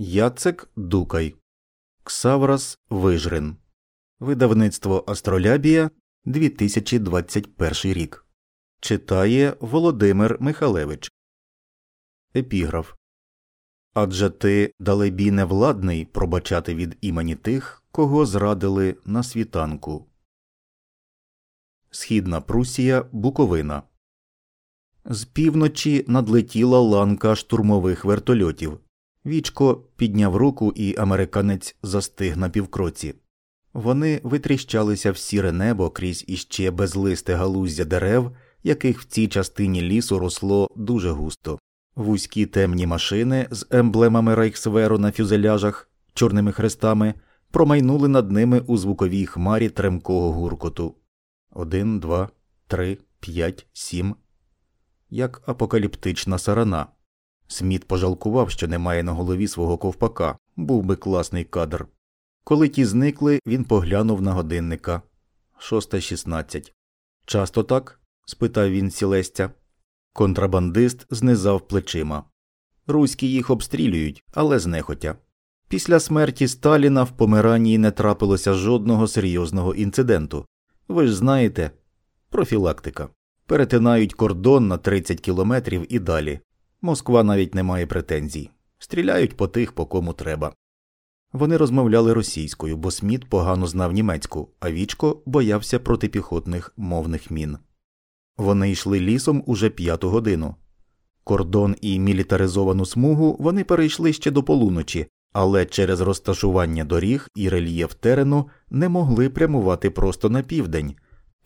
Яцек Дукай, Ксаврас Вижрин, Видавництво Астролябія 2021 рік. Читає Володимир Михалевич. Епіграф Адже ти далебі не владний пробачати від імені тих, кого зрадили на світанку. Східна Прусія Буковина. З півночі надлетіла ланка штурмових вертольотів. Вічко підняв руку, і американець застиг на півкроці. Вони витріщалися в сіре небо крізь іще безлисте галуздя дерев, яких в цій частині лісу росло дуже густо. Вузькі темні машини з емблемами Рейхсверу на фюзеляжах, чорними хрестами, промайнули над ними у звуковій хмарі тремкого гуркоту. Один, два, три, п'ять, сім. Як апокаліптична сарана. Сміт пожалкував, що немає на голові свого ковпака, був би класний кадр. Коли ті зникли, він поглянув на годинника. Шоста шістнадцять. Часто так? спитав він сілестя. Контрабандист знизав плечима. Руські їх обстрілюють, але знехотя. Після смерті Сталіна в Померанії не трапилося жодного серйозного інциденту. Ви ж знаєте, профілактика. Перетинають кордон на 30 кілометрів і далі. Москва навіть не має претензій. Стріляють по тих, по кому треба. Вони розмовляли російською, бо Сміт погано знав німецьку, а Вічко боявся протипіхотних мовних мін. Вони йшли лісом уже п'яту годину. Кордон і мілітаризовану смугу вони перейшли ще до полуночі, але через розташування доріг і рельєф терену не могли прямувати просто на південь,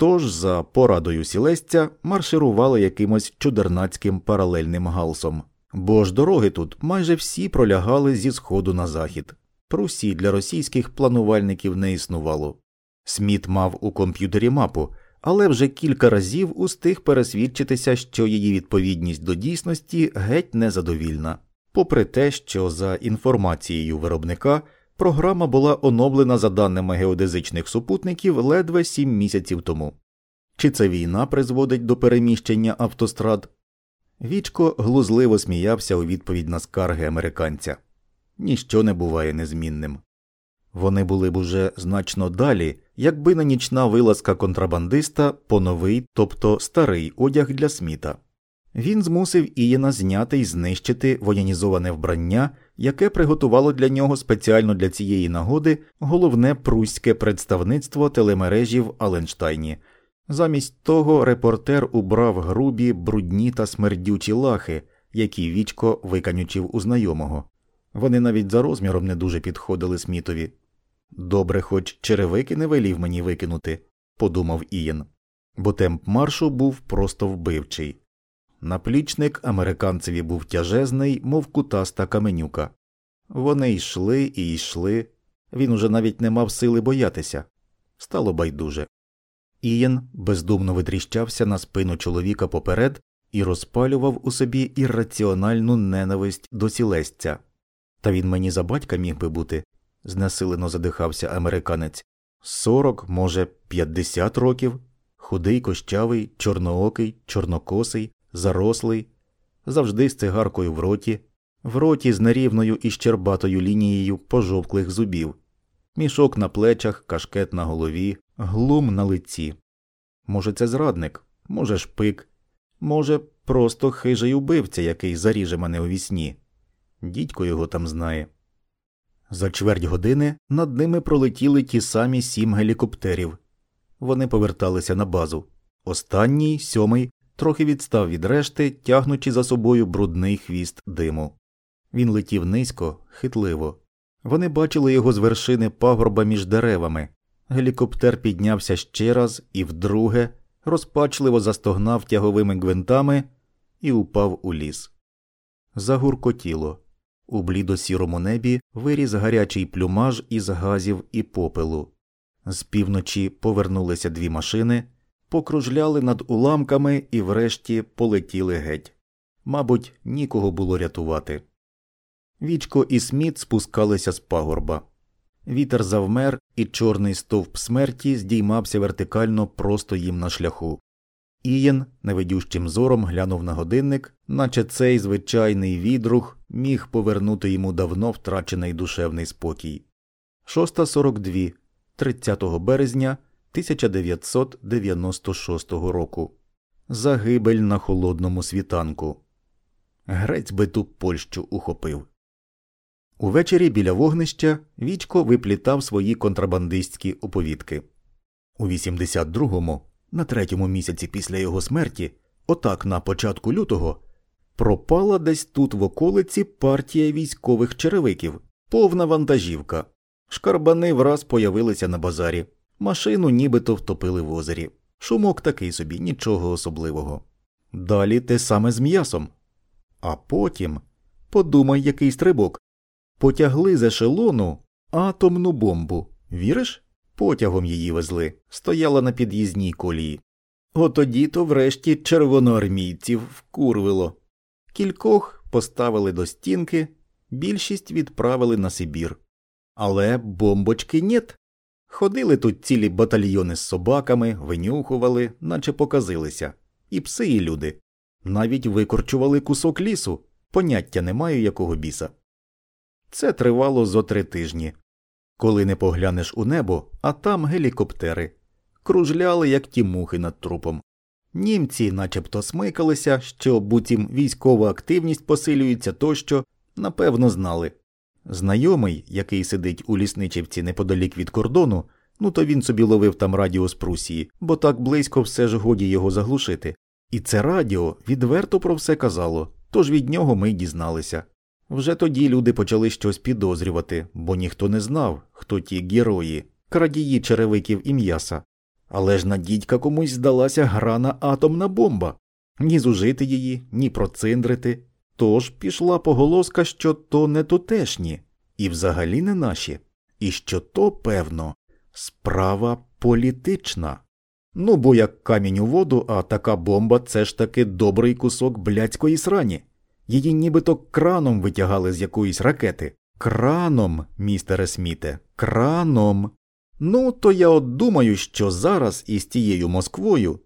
тож за порадою сілестя марширували якимось чудернацьким паралельним галсом. Бо ж дороги тут майже всі пролягали зі сходу на захід. Прусії для російських планувальників не існувало. Сміт мав у комп'ютері мапу, але вже кілька разів устиг пересвідчитися, що її відповідність до дійсності геть незадовільна, попри те, що за інформацією виробника програма була оновлена за даними геодезичних супутників ледве сім місяців тому. Чи це війна призводить до переміщення автострад? Вічко глузливо сміявся у відповідь на скарги американця ніщо не буває незмінним. Вони були б уже значно далі, якби не нічна вилазка контрабандиста по новий, тобто старий одяг для сміта. Він змусив Ієна зняти і знищити воєнізоване вбрання, яке приготувало для нього спеціально для цієї нагоди головне пруське представництво телемережі в Аленштайні. Замість того репортер убрав грубі, брудні та смердючі лахи, які вічко виканючив у знайомого. Вони навіть за розміром не дуже підходили Смітові. Добре, хоч черевики не велів мені викинути, подумав Ієн, бо темп маршу був просто вбивчий. Наплічник американцеві був тяжезний, мов кутаста каменюка. Вони йшли і йшли, він уже навіть не мав сили боятися. Стало байдуже. Ієн бездумно витріщався на спину чоловіка поперед і розпалював у собі ірраціональну ненависть до сілестя. Та він мені за батька міг би бути, знесилено задихався американець. Сорок, може, п'ятдесят років, худий, кощавий, чорноокий, чорнокосий, зарослий, завжди з цигаркою в роті, в роті з нерівною і щербатою лінією пожовклих зубів, мішок на плечах, кашкет на голові, глум на лиці. Може, це зрадник, може, шпик, може, просто хижий убивця, який заріже мене у вісні. Дідько його там знає. За чверть години над ними пролетіли ті самі сім гелікоптерів. Вони поверталися на базу. Останній, сьомий, трохи відстав від решти, тягнучи за собою брудний хвіст диму. Він летів низько, хитливо. Вони бачили його з вершини пагорба між деревами. Гелікоптер піднявся ще раз і вдруге, розпачливо застогнав тяговими гвинтами і упав у ліс. Загуркотіло. У блідо-сірому небі виріс гарячий плюмаж із газів і попелу. З півночі повернулися дві машини, покружляли над уламками і врешті полетіли геть. Мабуть, нікого було рятувати. Вічко і Сміт спускалися з пагорба. Вітер завмер, і чорний стовп смерті здіймався вертикально просто їм на шляху. Ієн невидющим зором глянув на годинник, наче цей звичайний відрух міг повернути йому давно втрачений душевний спокій. 6.42, 30 березня 1996 року. Загибель на холодному світанку. Грець би ту Польщу ухопив. Увечері біля вогнища Вічко виплітав свої контрабандистські оповідки. У 82-му, на третьому місяці після його смерті, отак на початку лютого, пропала десь тут в околиці партія військових черевиків, повна вантажівка. Шкарбани враз появилися на базарі, машину нібито втопили в озері. Шумок такий собі, нічого особливого. Далі те саме з м'ясом. А потім подумай, який стрибок. Потягли з ешелону атомну бомбу. Віриш? Потягом її везли, стояла на під'їзній колії. Отоді то врешті червоноармійців вкурвило. Кількох поставили до стінки, більшість відправили на Сибір. Але бомбочки нет. Ходили тут цілі батальйони з собаками, винюхували, наче показилися, і пси, і люди. Навіть викорчували кусок лісу, поняття не маю якого біса. Це тривало зо три тижні. Коли не поглянеш у небо, а там гелікоптери, кружляли, як ті мухи над трупом. Німці начебто смикалися, що буцім військова активність посилюється тощо, напевно, знали. Знайомий, який сидить у лісничівці неподалік від кордону, ну то він собі ловив там радіо з Прусії, бо так близько все ж годі його заглушити. І це радіо відверто про все казало, тож від нього ми й дізналися. Вже тоді люди почали щось підозрювати, бо ніхто не знав, хто ті герої, крадії черевиків і м'яса. Але ж на дідька комусь здалася грана атомна бомба ні зужити її, ні проциндрити. Тож пішла поголоска, що то не тутешні, і взагалі не наші, і що то, певно, справа політична. Ну, бо як камінь у воду, а така бомба це ж таки добрий кусок блядської срані. Її нібито краном витягали з якоїсь ракети. Краном, містере Сміте, краном. Ну, то я от думаю, що зараз із тією Москвою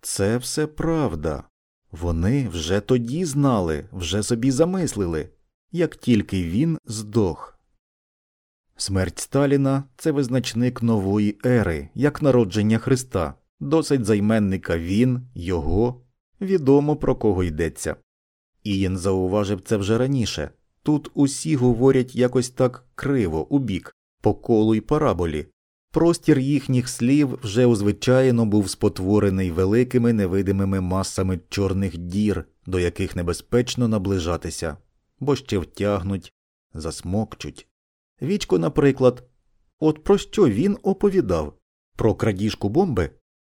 це все правда. Вони вже тоді знали, вже собі замислили, як тільки він здох. Смерть Сталіна це визначник нової ери, як народження Христа, досить займенника він, його, відомо про кого йдеться. Ієн зауважив це вже раніше тут усі говорять якось так криво, у бік, по колу й параболі. Простір їхніх слів вже узвичайно був спотворений великими невидимими масами чорних дір, до яких небезпечно наближатися, бо ще втягнуть, засмокчуть. Вічко, наприклад, от про що він оповідав про крадіжку бомби